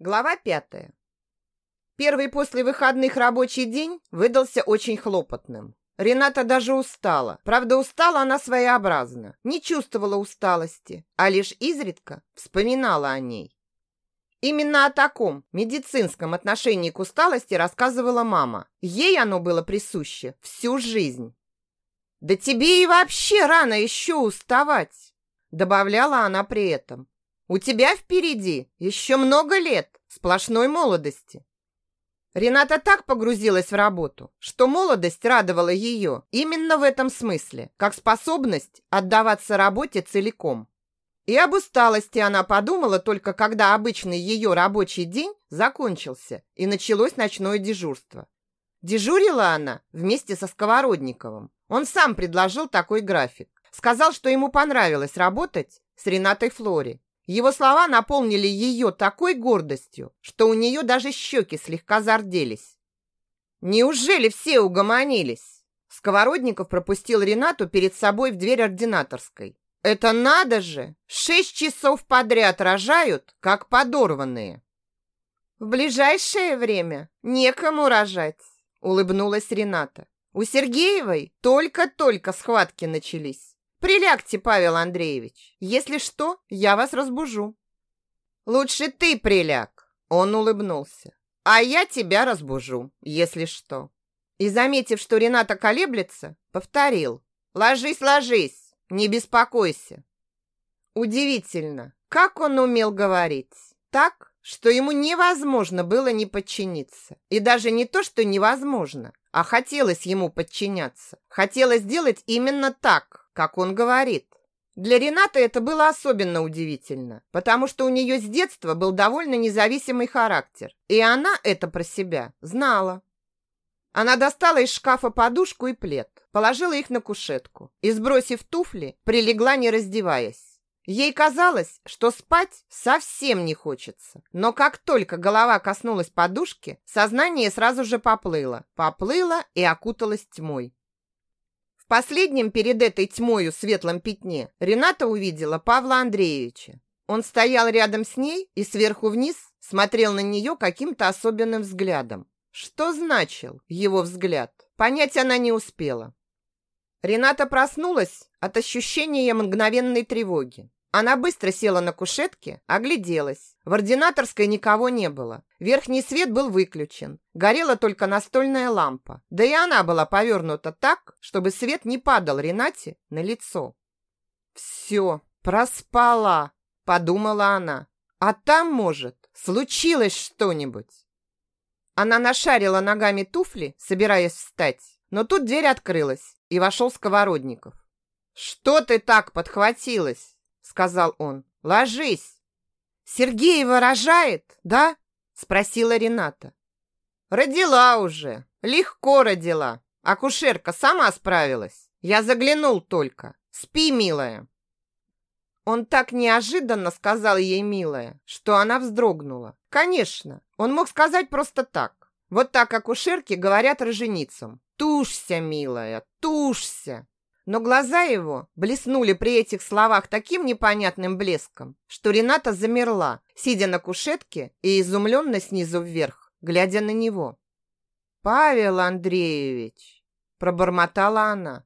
Глава пятая. Первый после выходных рабочий день выдался очень хлопотным. Рената даже устала. Правда, устала она своеобразно. Не чувствовала усталости, а лишь изредка вспоминала о ней. Именно о таком медицинском отношении к усталости рассказывала мама. Ей оно было присуще всю жизнь. «Да тебе и вообще рано еще уставать!» Добавляла она при этом. У тебя впереди еще много лет сплошной молодости. Рената так погрузилась в работу, что молодость радовала ее именно в этом смысле, как способность отдаваться работе целиком. И об усталости она подумала только когда обычный ее рабочий день закончился и началось ночное дежурство. Дежурила она вместе со Сковородниковым. Он сам предложил такой график. Сказал, что ему понравилось работать с Ренатой Флори его слова наполнили ее такой гордостью, что у нее даже щеки слегка зарделись. Неужели все угомонились? Сковородников пропустил Ренату перед собой в дверь ординаторской. Это надо же! Шесть часов подряд рожают, как подорванные. В ближайшее время некому рожать, улыбнулась Рената. У Сергеевой только-только схватки начались. Прилягте, Павел Андреевич. Если что, я вас разбужу. Лучше ты приляг. Он улыбнулся. А я тебя разбужу, если что. И, заметив, что Рената колеблется, повторил. Ложись, ложись, не беспокойся. Удивительно, как он умел говорить. Так, что ему невозможно было не подчиниться. И даже не то, что невозможно, а хотелось ему подчиняться. Хотелось сделать именно так, как он говорит. Для Ренаты это было особенно удивительно, потому что у нее с детства был довольно независимый характер, и она это про себя знала. Она достала из шкафа подушку и плед, положила их на кушетку и, сбросив туфли, прилегла, не раздеваясь. Ей казалось, что спать совсем не хочется, но как только голова коснулась подушки, сознание сразу же поплыло, поплыло и окуталось тьмой. В последнем перед этой тьмою светлом пятне Рената увидела Павла Андреевича. Он стоял рядом с ней и сверху вниз смотрел на нее каким-то особенным взглядом. Что значил его взгляд? Понять она не успела. Рената проснулась от ощущения мгновенной тревоги. Она быстро села на кушетке, огляделась. В ординаторской никого не было. Верхний свет был выключен. Горела только настольная лампа. Да и она была повернута так, чтобы свет не падал Ренате на лицо. «Все, проспала», — подумала она. «А там, может, случилось что-нибудь». Она нашарила ногами туфли, собираясь встать, но тут дверь открылась, и вошел Сковородников. «Что ты так подхватилась?» Сказал он. Ложись. Сергеева рожает, да? спросила Рената. Родила уже, легко родила. Акушерка сама справилась. Я заглянул только. Спи, милая. Он так неожиданно сказал ей милая, что она вздрогнула. Конечно, он мог сказать просто так. Вот так акушерки говорят роженицам. Тушься, милая, тушься. Но глаза его блеснули при этих словах таким непонятным блеском, что Рената замерла, сидя на кушетке и изумленно снизу вверх, глядя на него. «Павел Андреевич!» – пробормотала она.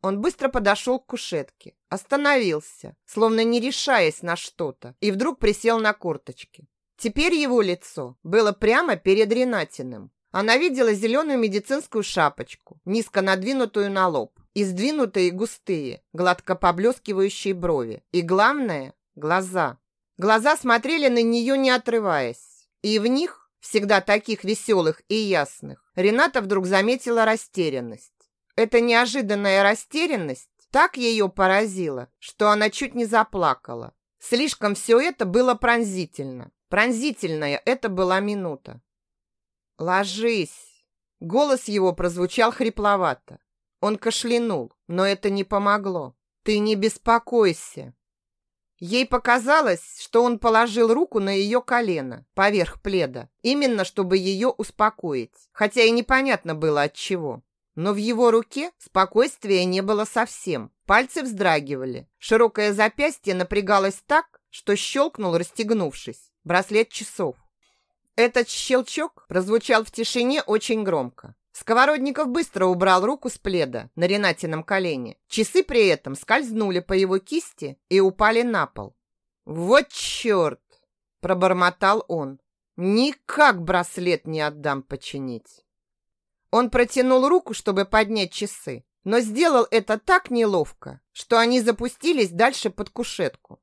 Он быстро подошел к кушетке, остановился, словно не решаясь на что-то, и вдруг присел на корточки. Теперь его лицо было прямо перед Ренатиным. Она видела зеленую медицинскую шапочку, низко надвинутую на лоб, и сдвинутые густые, гладко поблескивающие брови. И главное – глаза. Глаза смотрели на нее, не отрываясь. И в них, всегда таких веселых и ясных, Рената вдруг заметила растерянность. Эта неожиданная растерянность так ее поразила, что она чуть не заплакала. Слишком все это было пронзительно. Пронзительная это была минута. «Ложись!» Голос его прозвучал хрипловато. Он кашлянул, но это не помогло. Ты не беспокойся. Ей показалось, что он положил руку на ее колено, поверх пледа, именно чтобы ее успокоить, хотя и непонятно было от чего. Но в его руке спокойствия не было совсем. Пальцы вздрагивали. Широкое запястье напрягалось так, что щелкнул, расстегнувшись, браслет часов. Этот щелчок прозвучал в тишине очень громко. Сковородников быстро убрал руку с пледа на Ренатином колене. Часы при этом скользнули по его кисти и упали на пол. «Вот черт!» – пробормотал он. «Никак браслет не отдам починить». Он протянул руку, чтобы поднять часы, но сделал это так неловко, что они запустились дальше под кушетку.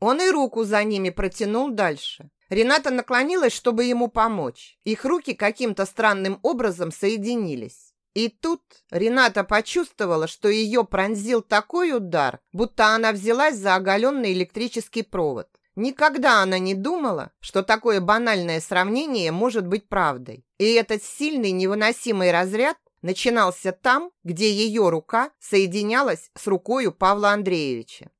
Он и руку за ними протянул дальше. Рената наклонилась, чтобы ему помочь. Их руки каким-то странным образом соединились. И тут Рената почувствовала, что ее пронзил такой удар, будто она взялась за оголенный электрический провод. Никогда она не думала, что такое банальное сравнение может быть правдой. И этот сильный невыносимый разряд начинался там, где ее рука соединялась с рукой Павла Андреевича.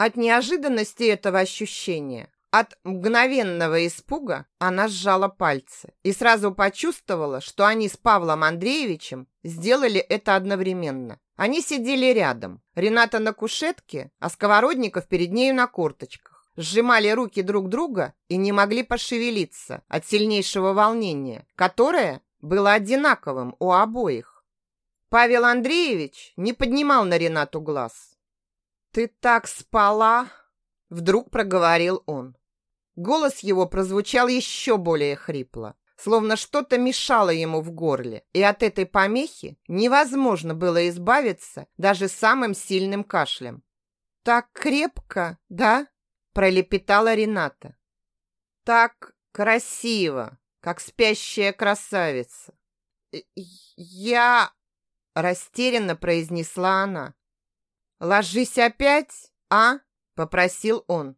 От неожиданности этого ощущения, от мгновенного испуга она сжала пальцы и сразу почувствовала, что они с Павлом Андреевичем сделали это одновременно. Они сидели рядом. Рената на кушетке, а Сковородников перед нею на корточках. Сжимали руки друг друга и не могли пошевелиться от сильнейшего волнения, которое было одинаковым у обоих. Павел Андреевич не поднимал на Ренату глаз. «Ты так спала!» Вдруг проговорил он. Голос его прозвучал еще более хрипло, словно что-то мешало ему в горле, и от этой помехи невозможно было избавиться даже самым сильным кашлем. «Так крепко, да?» – пролепетала Рената. «Так красиво, как спящая красавица». «Я...» – растерянно произнесла она. «Ложись опять, а?» – попросил он.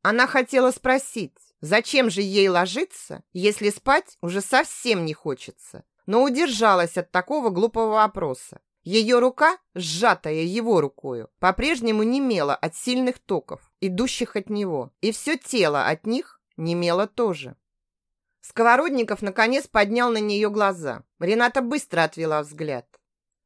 Она хотела спросить, зачем же ей ложиться, если спать уже совсем не хочется, но удержалась от такого глупого вопроса. Ее рука, сжатая его рукою, по-прежнему немела от сильных токов, идущих от него, и все тело от них немело тоже. Сковородников наконец поднял на нее глаза. Рената быстро отвела взгляд.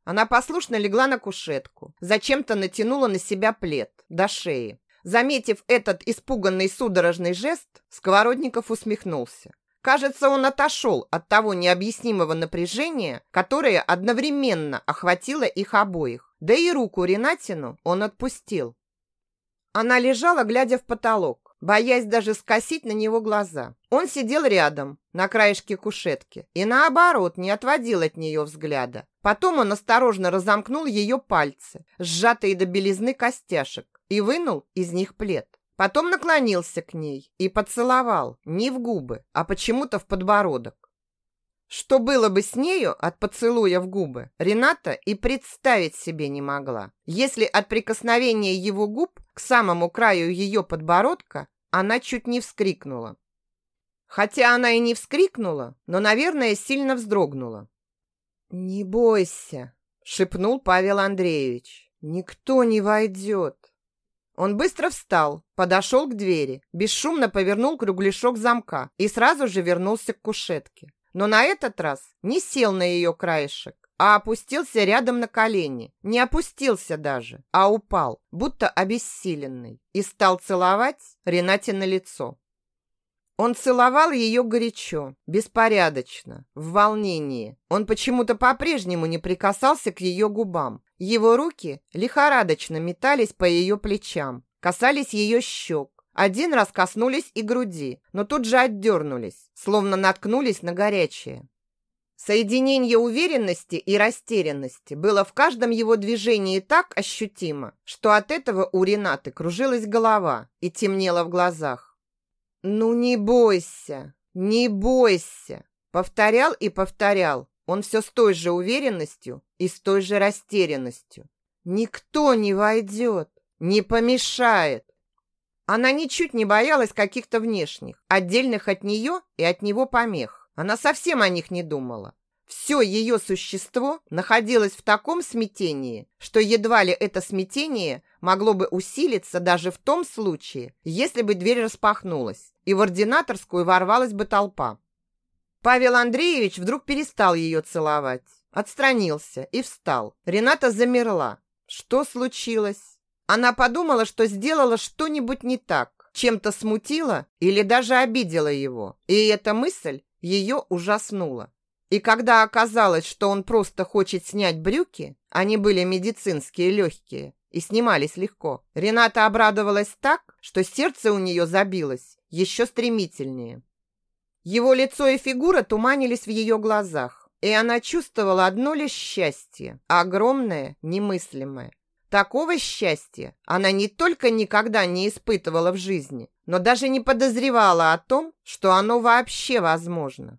Она послушно легла на кушетку, зачем-то натянула на себя плед до шеи. Заметив этот испуганный судорожный жест, Сковородников усмехнулся. Кажется, он отошел от того необъяснимого напряжения, которое одновременно охватило их обоих. Да и руку Ренатину он отпустил. Она лежала, глядя в потолок, боясь даже скосить на него глаза. Он сидел рядом, на краешке кушетки, и наоборот не отводил от нее взгляда. Потом он осторожно разомкнул ее пальцы, сжатые до белизны костяшек, и вынул из них плед. Потом наклонился к ней и поцеловал не в губы, а почему-то в подбородок. Что было бы с нею от поцелуя в губы, Рената и представить себе не могла. Если от прикосновения его губ к самому краю ее подбородка она чуть не вскрикнула. Хотя она и не вскрикнула, но, наверное, сильно вздрогнула. «Не бойся», — шепнул Павел Андреевич. «Никто не войдет». Он быстро встал, подошел к двери, бесшумно повернул кругляшок замка и сразу же вернулся к кушетке. Но на этот раз не сел на ее краешек, а опустился рядом на колени. Не опустился даже, а упал, будто обессиленный, и стал целовать Ренате на лицо. Он целовал ее горячо, беспорядочно, в волнении. Он почему-то по-прежнему не прикасался к ее губам. Его руки лихорадочно метались по ее плечам, касались ее щек. Один раз коснулись и груди, но тут же отдернулись, словно наткнулись на горячее. Соединение уверенности и растерянности было в каждом его движении так ощутимо, что от этого у Ренаты кружилась голова и темнело в глазах. «Ну не бойся, не бойся!» Повторял и повторял он все с той же уверенностью и с той же растерянностью. «Никто не войдет, не помешает!» Она ничуть не боялась каких-то внешних, отдельных от нее и от него помех. Она совсем о них не думала. Все ее существо находилось в таком смятении, что едва ли это смятение могло бы усилиться даже в том случае, если бы дверь распахнулась, и в ординаторскую ворвалась бы толпа. Павел Андреевич вдруг перестал ее целовать, отстранился и встал. Рената замерла. Что случилось? Она подумала, что сделала что-нибудь не так, чем-то смутила или даже обидела его. И эта мысль ее ужаснула. И когда оказалось, что он просто хочет снять брюки, они были медицинские легкие и снимались легко, Рената обрадовалась так, что сердце у нее забилось еще стремительнее. Его лицо и фигура туманились в ее глазах, и она чувствовала одно лишь счастье, огромное, немыслимое. Такого счастья она не только никогда не испытывала в жизни, но даже не подозревала о том, что оно вообще возможно.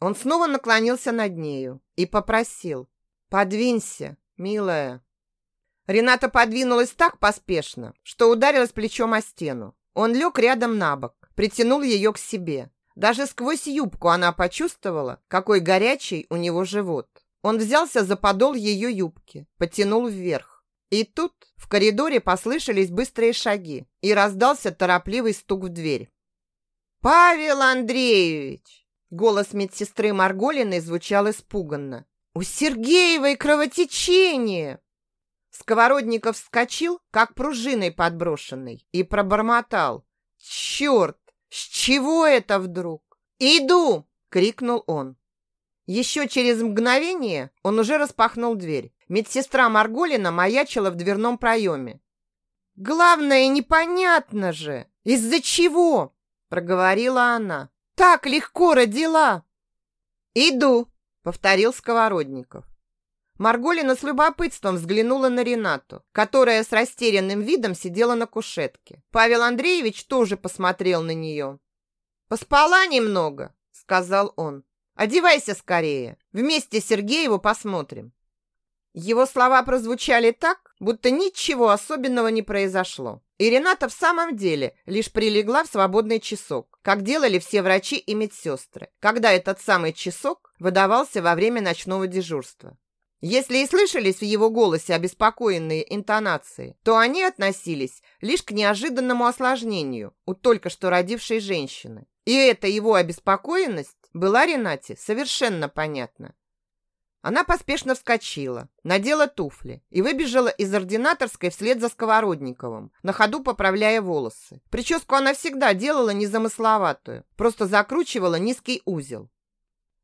Он снова наклонился над нею и попросил «Подвинься, милая». Рената подвинулась так поспешно, что ударилась плечом о стену. Он лег рядом на бок, притянул ее к себе. Даже сквозь юбку она почувствовала, какой горячий у него живот. Он взялся за подол ее юбки, потянул вверх. И тут в коридоре послышались быстрые шаги и раздался торопливый стук в дверь. «Павел Андреевич!» Голос медсестры Марголиной звучал испуганно. «У Сергеевой кровотечение!» Сковородников вскочил, как пружиной подброшенный, и пробормотал. «Черт! С чего это вдруг?» «Иду!» — крикнул он. Еще через мгновение он уже распахнул дверь. Медсестра Марголина маячила в дверном проеме. «Главное, непонятно же! Из-за чего?» — проговорила она так легко родила!» «Иду!» — повторил Сковородников. Марголина с любопытством взглянула на Ренату, которая с растерянным видом сидела на кушетке. Павел Андреевич тоже посмотрел на нее. «Поспала немного», — сказал он. «Одевайся скорее. Вместе Сергееву посмотрим». Его слова прозвучали так, будто ничего особенного не произошло. И Рената в самом деле лишь прилегла в свободный часок, как делали все врачи и медсестры, когда этот самый часок выдавался во время ночного дежурства. Если и слышались в его голосе обеспокоенные интонации, то они относились лишь к неожиданному осложнению у только что родившей женщины. И эта его обеспокоенность была Ренате совершенно понятна. Она поспешно вскочила, надела туфли и выбежала из ординаторской вслед за Сковородниковым, на ходу поправляя волосы. Прическу она всегда делала незамысловатую, просто закручивала низкий узел.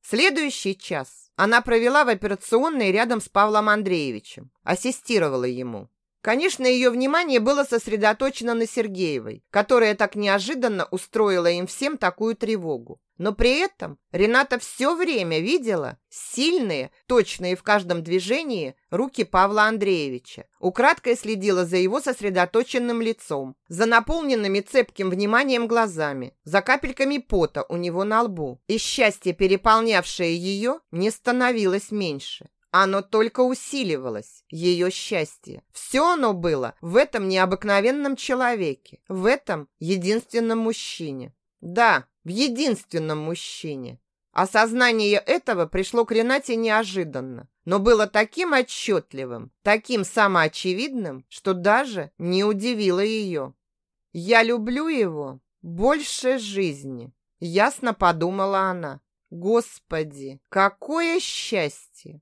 Следующий час она провела в операционной рядом с Павлом Андреевичем, ассистировала ему. Конечно, ее внимание было сосредоточено на Сергеевой, которая так неожиданно устроила им всем такую тревогу. Но при этом Рената все время видела сильные, точные в каждом движении руки Павла Андреевича. Украдкой следила за его сосредоточенным лицом, за наполненными цепким вниманием глазами, за капельками пота у него на лбу. И счастье, переполнявшее ее, не становилось меньше. Оно только усиливалось, ее счастье. Все оно было в этом необыкновенном человеке, в этом единственном мужчине. Да, в единственном мужчине. Осознание этого пришло к Ренате неожиданно, но было таким отчетливым, таким самоочевидным, что даже не удивило ее. «Я люблю его больше жизни», — ясно подумала она. «Господи, какое счастье!»